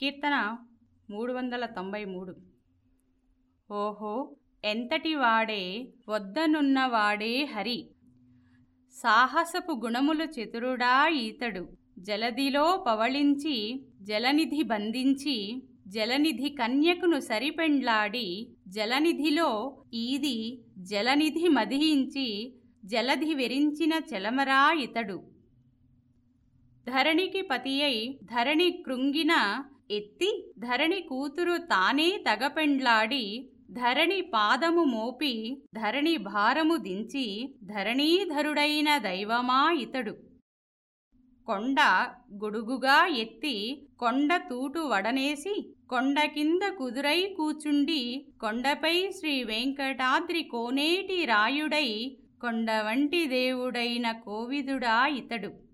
కీర్తన మూడు వందల తొంభై మూడు ఓహో ఎంతటి వాడే వద్దనున్నవాడే హరి. సాహసపు గుణములు చతురుడా ఈతడు. జలదిలో పవళించి జలనిధి బంధించి జలనిధి కన్యకును సరిపెండ్లాడి జలనిధిలో ఈది జలనిధి మదిహించి జలధి వెరించిన చలమరా ఇతడు ధరణికి పతియై ధరణి కృంగిన ఎత్తి ధరణి కూతురు తానే తగపెండ్లాడి ధరణి పాదము మోపి ధరణి భారము దించి ధరణీధరుడైన దైవమా ఇతడు. కొండ గొడుగుగా ఎత్తి కొండ తూటు వడనేసి కొండ కింద కుదురై కూచుండి కొండపై శ్రీ వెంకటాద్రి కోనేటి రాయుడై కొండ వంటి దేవుడైన కోవిదుడా ఇతడు.